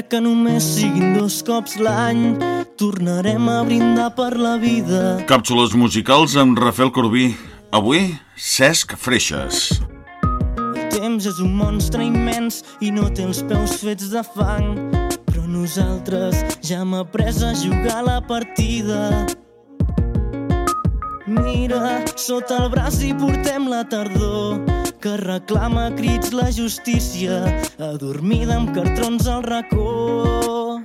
Encara que només siguin dos cops l'any, tornarem a brindar per la vida. Càpsules musicals amb Rafael Corbí. Avui, Cesc Freixes. El temps és un monstre immens i no té els peus fets de fang. Però nosaltres ja hem après a jugar la partida. Mira, sota el braç hi portem la tardor que reclama a crits la justícia adormida amb cartrons al racó.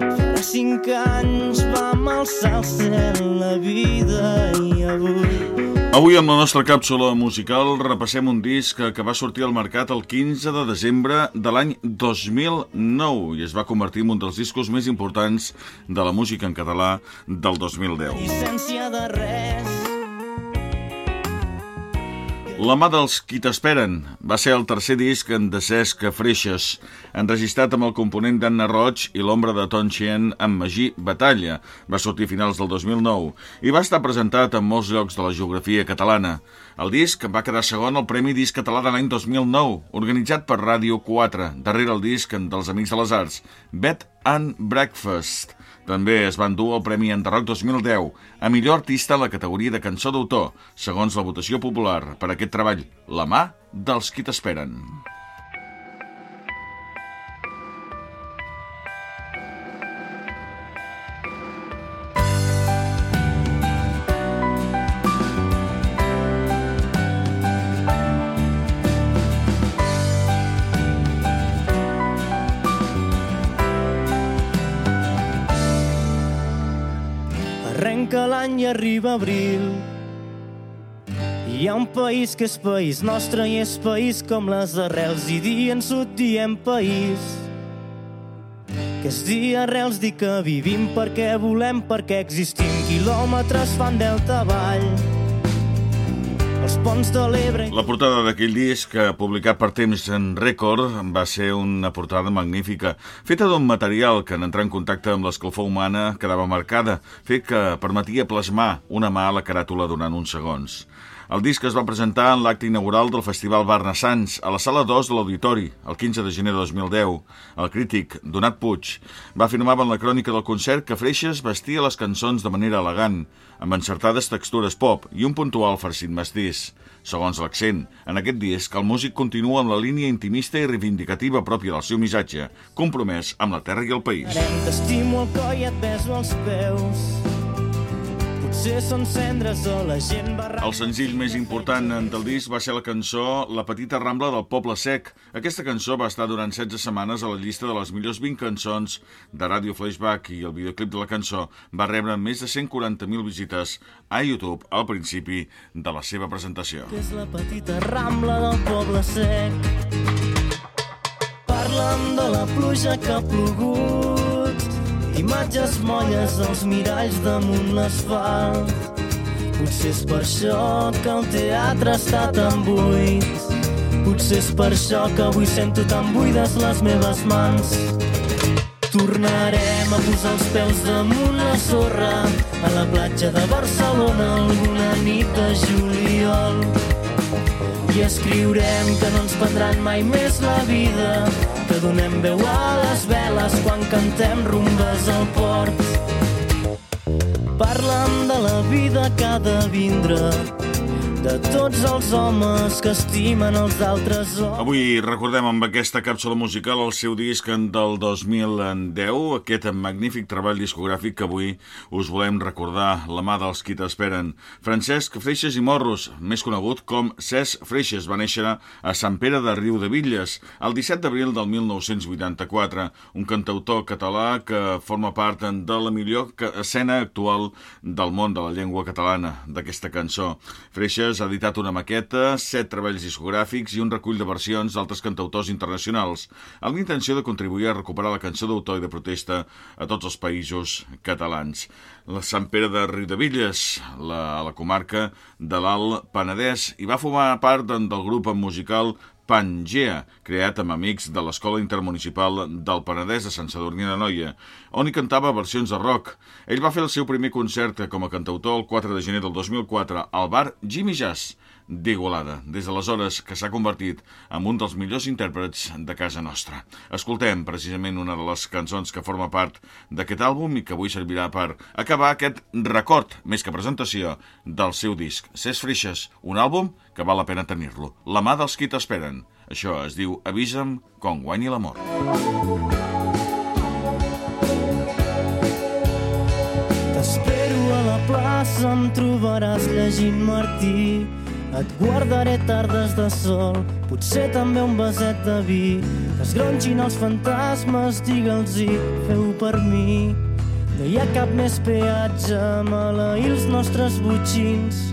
Farà cinc anys vam alçar el cel la vida i avui Avui amb la nostra càpsula musical repassem un disc que va sortir al mercat el 15 de desembre de l'any 2009 i es va convertir en un dels discos més importants de la música en català del 2010. llicència de res La mà dels qui t'esperen va ser el tercer disc en de Cesc Freixes, enregistrat amb el component d'Anna Roig i l'ombra de Ton Chien amb Magí Batalla. Va sortir a finals del 2009 i va estar presentat en molts llocs de la geografia catalana. El disc va quedar segon al Premi Disc Català de l'any 2009, organitzat per Ràdio 4, darrere el disc dels Amics de les Arts, Bed and Breakfast. També es van dur el Premi Enderroc 2010 a millor artista en la categoria de cançó d'autor, segons la votació popular per aquest treball, La mà dels qui t'esperen. Arrenca l'any i arriba abril. Hi ha un país que és país nostre i és país com les arrels i dia en sud diem país. Que és dia arrels dir que vivim perquè volem, perquè existim. Quilòmetres fan delta avall. Els ponts de l'Ebre... La portada d'aquell disc, eh, publicat per Temps en Record, va ser una portada magnífica, feta d'un material que en entrar en contacte amb l'escalfor humana quedava marcada, fet que permetia plasmar una mà a la caràtula durant uns segons. El disc es va presentar en l'acte inaugural del Festival Barna Sants, a la sala 2 de l'Auditori, el 15 de gener de 2010. El crític, Donat Puig, va afirmar en la crònica del concert que Freixes vestia les cançons de manera elegant, amb encertades textures pop i un puntual farcit mestís. Segons l'accent, en aquest disc el músic continua amb la línia intimista i reivindicativa pròpia del seu missatge, compromès amb la terra i el país. T'estimo el coll i et beso els peus. Potser són cendres o la gent va... El senzill més important del disc va ser la cançó La petita rambla del poble sec. Aquesta cançó va estar durant 16 setmanes a la llista de les millors 20 cançons de Radio Flashback i el videoclip de la cançó va rebre més de 140.000 visites a YouTube al principi de la seva presentació. és la petita rambla del poble sec. Parla'm de la pluja que ha plogut, imatges molles als miralls damunt l'asfalt. Potser és per això que el teatre està tan buit. Potser és per això que avui sento tan buides les meves mans. Tornarem a posar els peus damunt la sorra a la platja de Barcelona alguna nit de juliol. I escriurem que no ens prendran mai més la vida, que donem veu a les veles quan cantem rumbes al port. Parla'm de la vida que ha de vindre, de tots els homes que estimen els altres homes. Avui recordem amb aquesta càpsula musical el seu disc del 2010, aquest magnífic treball discogràfic que avui us volem recordar, la mà dels qui t'esperen. Francesc Freixes i Morros, més conegut com Cesc Freixes, va néixer a Sant Pere de Riu de Villes el 17 d'abril del 1984, un cantautor català que forma part de la millor escena actual del món de la llengua catalana, d'aquesta cançó. Freixes ha editat una maqueta, set treballs discogràfics i un recull de versions d'altres cantautors internacionals, amb l'intenció de contribuir a recuperar la cançó d'autor i de protesta a tots els països catalans. La Sant Pere de Riudevilles, la, la comarca de l'Alt Penedès, i va formar part del grup musical Pangea, creat amb amics de l'Escola Intermunicipal del Penedès de Sant Sadurní de Noia, on hi cantava versions de rock. Ell va fer el seu primer concert com a cantautor el 4 de gener del 2004 al bar Jimmy Jazz d'Igualada. Des d'aleshores que s'ha convertit en un dels millors intèrprets de casa nostra. Escoltem precisament una de les cançons que forma part d'aquest àlbum i que avui servirà per acabar aquest record, més que presentació, del seu disc. Ses Freixes, un àlbum que val la pena tenir-lo. La mà dels qui t'esperen. Això es diu Avisa'm quan guanyi l'amor. T'espero a la plaça, em trobaràs llegint Martí. Et guardaré tardes de sol, potser també un beset de vi. Que es gronxin els fantasmes, digue'ls-hi, feu per mi. No hi ha cap més peatge, maleir els nostres butxins.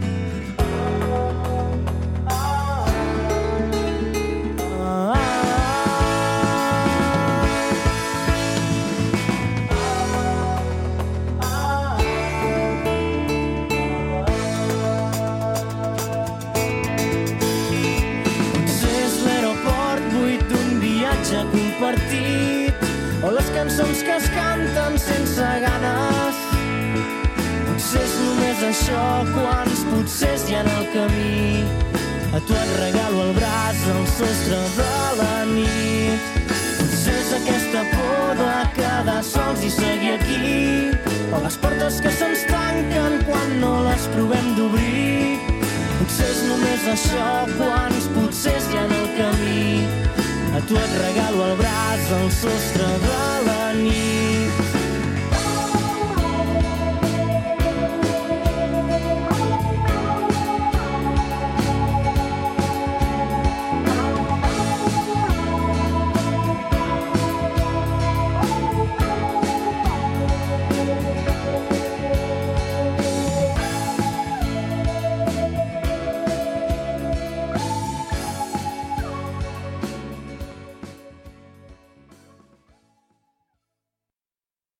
O les cançons que es canten sense ganes. Potser és només això quants potsers hi ha en el camí. A tu et regalo el braç al sostre de la nit. Potser aquesta por de quedar sols i seguir aquí. O les portes que se'ns tanquen quan no les provem d'obrir. Potser és només això, quants potser tu et regalo el braç al sostre de la nit.